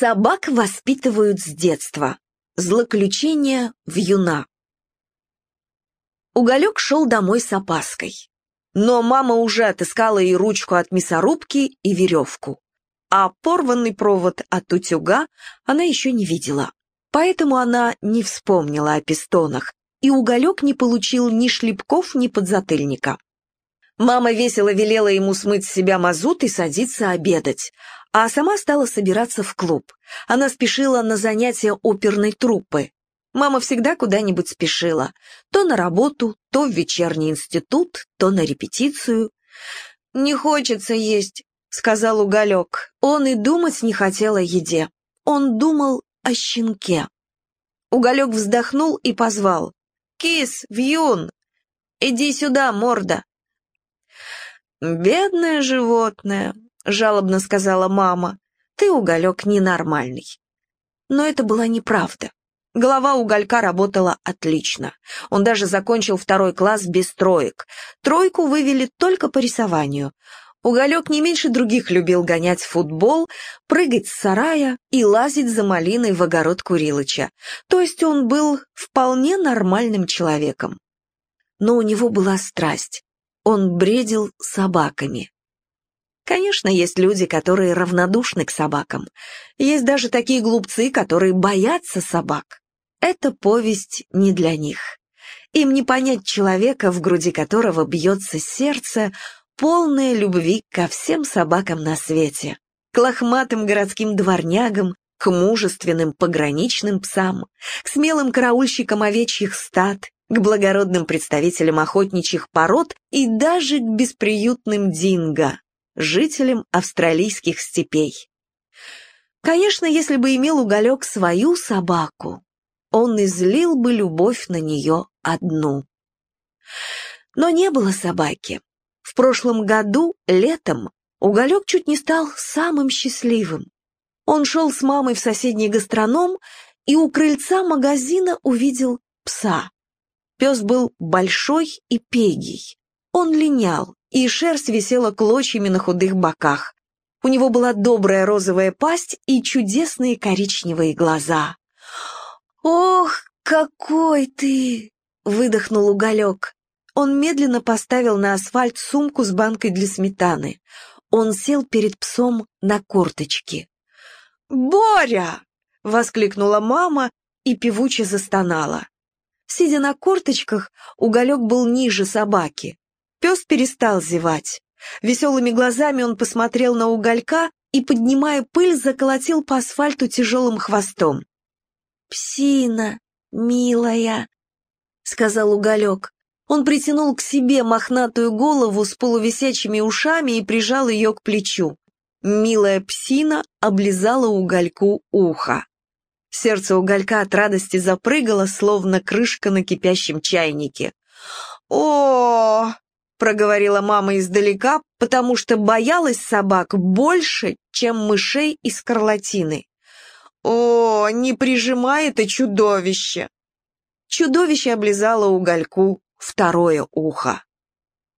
Собак воспитывают с детства. Злоключения в юна. Уголек шел домой с опаской. Но мама уже отыскала и ручку от мясорубки, и веревку. А порванный провод от утюга она еще не видела. Поэтому она не вспомнила о пистонах, и уголек не получил ни шлепков, ни подзатыльника. Мама весело велела ему смыть с себя мазут и садиться обедать, а сама стала собираться в клуб. Она спешила на занятия оперной труппы. Мама всегда куда-нибудь спешила. То на работу, то в вечерний институт, то на репетицию. «Не хочется есть», — сказал Уголек. Он и думать не хотел о еде. Он думал о щенке. Уголек вздохнул и позвал. «Кис, вьюн! Иди сюда, морда!» «Бедное животное», — жалобно сказала мама. «Ты, Уголек, ненормальный». Но это была неправда. Голова уголька работала отлично. Он даже закончил второй класс без троек. Тройку вывели только по рисованию. Уголек не меньше других любил гонять в футбол, прыгать с сарая и лазить за малиной в огород Курилыча. То есть он был вполне нормальным человеком. Но у него была страсть. Он бредил собаками. Конечно, есть люди, которые равнодушны к собакам. Есть даже такие глупцы, которые боятся собак. Эта повесть не для них. Им не понять человека, в груди которого бьется сердце, полное любви ко всем собакам на свете, к лохматым городским дворнягам, к мужественным пограничным псам, к смелым караульщикам овечьих стад, к благородным представителям охотничьих пород и даже к бесприютным динго, жителям австралийских степей. Конечно, если бы имел Уголек свою собаку, он излил бы любовь на нее одну. Но не было собаки. В прошлом году, летом, Уголек чуть не стал самым счастливым. Он шел с мамой в соседний гастроном и у крыльца магазина увидел пса. Пес был большой и пегий. Он линял, и шерсть висела клочьями на худых боках. У него была добрая розовая пасть и чудесные коричневые глаза. «Ох, какой ты!» — выдохнул уголек. Он медленно поставил на асфальт сумку с банкой для сметаны. Он сел перед псом на корточки. «Боря!» — воскликнула мама и певуче застонала. Сидя на корточках, уголек был ниже собаки. Пес перестал зевать. Веселыми глазами он посмотрел на уголька и, поднимая пыль, заколотил по асфальту тяжелым хвостом. «Псина, милая», — сказал уголек. Он притянул к себе мохнатую голову с полувисячими ушами и прижал ее к плечу. Милая псина облизала угольку ухо. Сердце уголька от радости запрыгало, словно крышка на кипящем чайнике. о проговорила мама издалека, потому что боялась собак больше, чем мышей из скарлатины. «О, не прижимай это чудовище!» Чудовище облизало угольку второе ухо.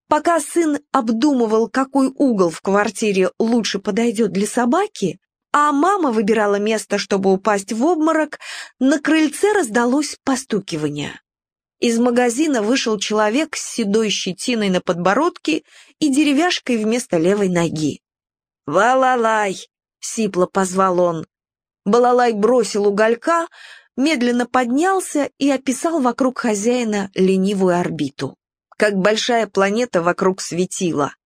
Пока сын обдумывал, какой угол в квартире лучше подойдет для собаки, а мама выбирала место, чтобы упасть в обморок, на крыльце раздалось постукивание. Из магазина вышел человек с седой щетиной на подбородке и деревяшкой вместо левой ноги. «Валалай!» — сипло позвал он. Балалай бросил уголька, медленно поднялся и описал вокруг хозяина ленивую орбиту, как большая планета вокруг светила.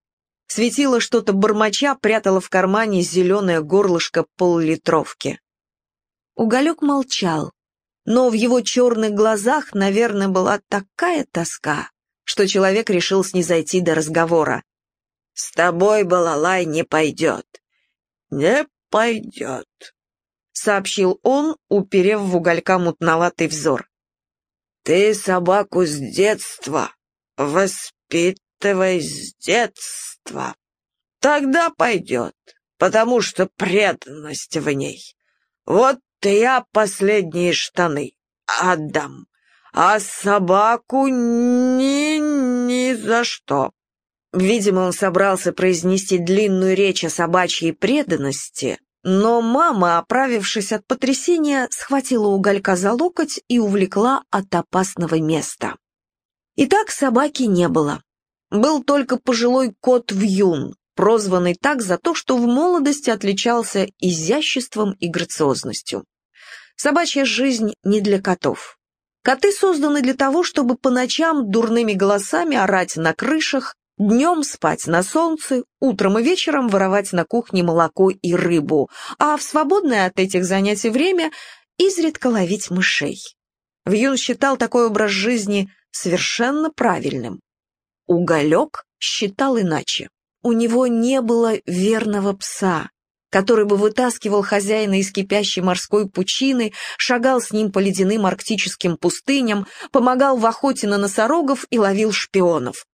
Светило что-то бормоча, прятало в кармане зеленое горлышко поллитровки. Уголек молчал, но в его черных глазах, наверное, была такая тоска, что человек решил снизойти до разговора. «С тобой, Балалай, не пойдет». «Не пойдет», сообщил он, уперев в уголька мутноватый взор. «Ты собаку с детства, воспитывай с детства. Тогда пойдет, потому что преданность в ней. Вот я последние штаны отдам, а собаку ни ни за что». Видимо, он собрался произнести длинную речь о собачьей преданности, Но мама, оправившись от потрясения, схватила уголька за локоть и увлекла от опасного места. Итак, собаки не было. Был только пожилой кот Вьюн, прозванный так за то, что в молодости отличался изяществом и грациозностью. Собачья жизнь не для котов. Коты созданы для того, чтобы по ночам дурными голосами орать на крышах, Днем спать на солнце, утром и вечером воровать на кухне молоко и рыбу, а в свободное от этих занятий время изредка ловить мышей. Вьюн считал такой образ жизни совершенно правильным. Уголек считал иначе. У него не было верного пса, который бы вытаскивал хозяина из кипящей морской пучины, шагал с ним по ледяным арктическим пустыням, помогал в охоте на носорогов и ловил шпионов.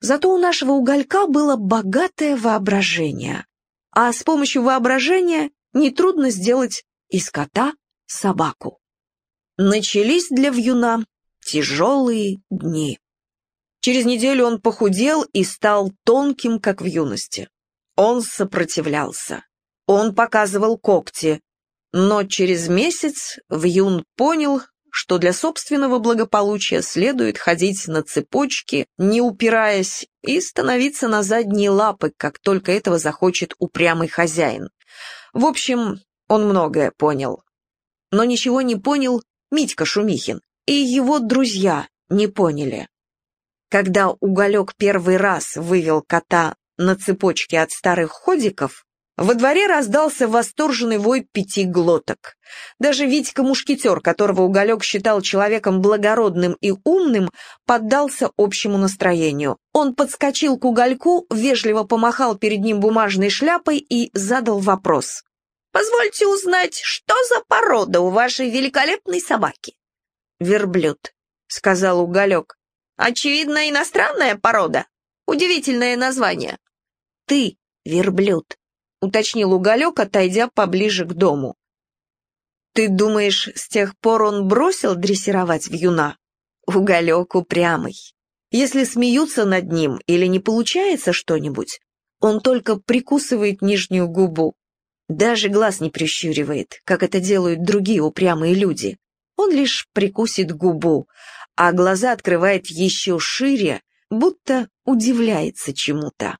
Зато у нашего уголька было богатое воображение, а с помощью воображения нетрудно сделать из кота собаку. Начались для вьюна тяжелые дни. Через неделю он похудел и стал тонким, как в юности. Он сопротивлялся. Он показывал когти. Но через месяц Вьюн понял, что для собственного благополучия следует ходить на цепочке, не упираясь, и становиться на задние лапы, как только этого захочет упрямый хозяин. В общем, он многое понял. Но ничего не понял Митька Шумихин, и его друзья не поняли. Когда Уголек первый раз вывел кота на цепочке от старых ходиков, во дворе раздался восторженный вой пяти глоток. Даже Витька-мушкетер, которого Уголек считал человеком благородным и умным, поддался общему настроению. Он подскочил к Угольку, вежливо помахал перед ним бумажной шляпой и задал вопрос. «Позвольте узнать, что за порода у вашей великолепной собаки?» «Верблюд», — сказал Уголек. «Очевидно, иностранная порода. Удивительное название». «Ты верблюд», — уточнил Уголек, отойдя поближе к дому. «Ты думаешь, с тех пор он бросил дрессировать вьюна?» Уголек упрямый. Если смеются над ним или не получается что-нибудь, он только прикусывает нижнюю губу. Даже глаз не прищуривает, как это делают другие упрямые люди. Он лишь прикусит губу, а глаза открывает еще шире, будто удивляется чему-то.